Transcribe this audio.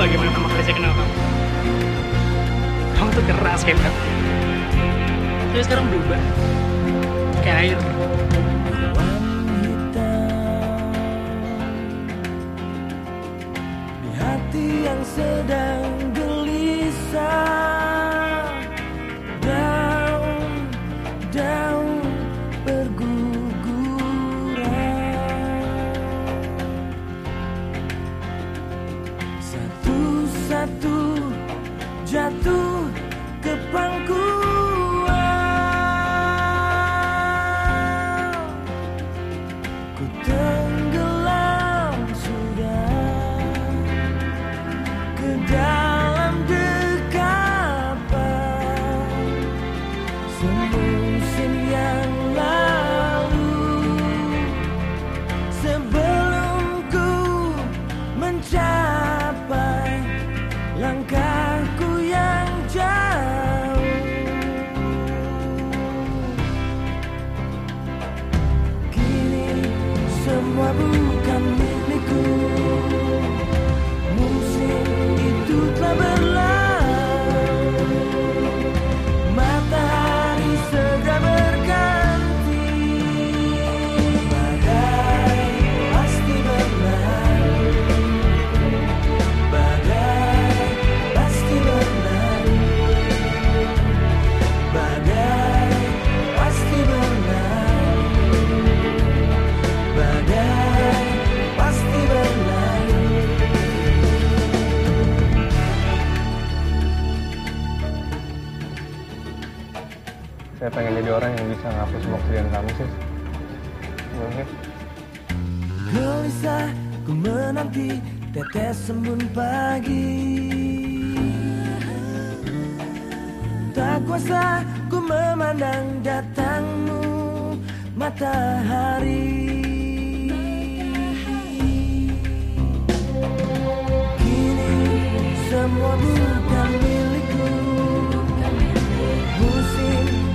Bagaimana gimana pertama kali saya kenal kamu? Kamu tuh keras kayak gitu. kan? Tapi sekarang berubah. Kayak air. Hitam, di hati yang sedang langkahku yang jauh. Kini semua saya pengen jadi orang yang bisa ngapus semua kerjaan kamu sih Gelisah ku menanti tetes sembun pagi. Tak kuasa ku memandang datangmu matahari. Kini semua bukan milikku. Musim